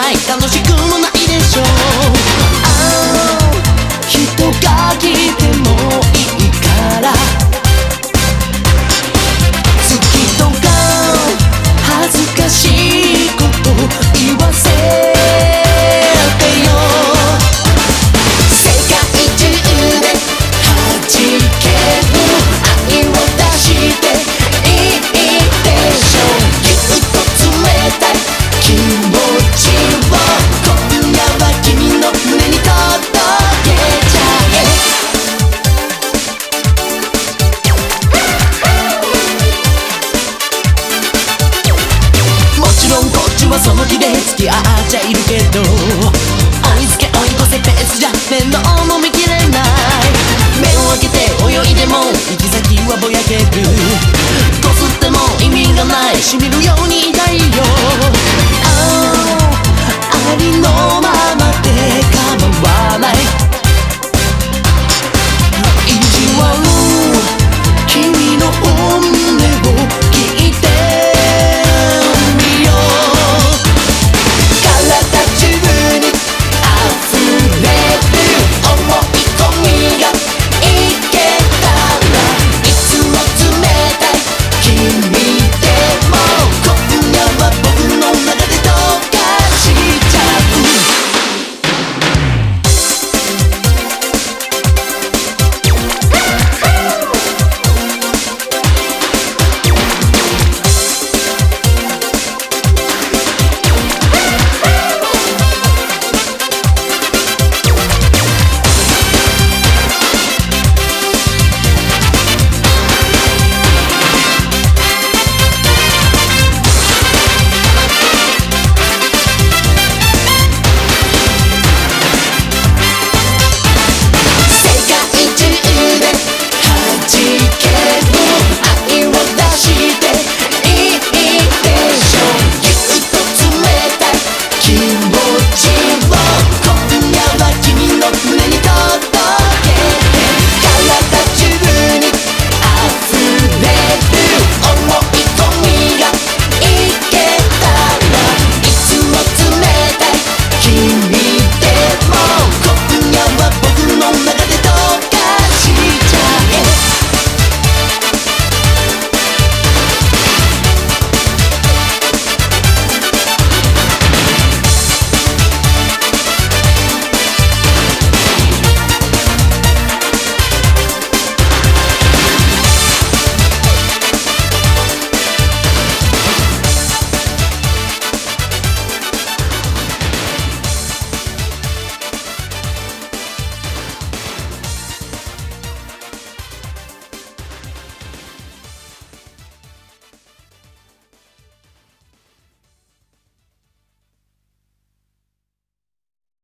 ない。楽しくもない。ちゃいるけど追いつけ追い越せペースじゃ面倒も見きれない。目を開けて泳いでも行き先はぼやける。こすっても意味がない。しみるように痛いよ。あありの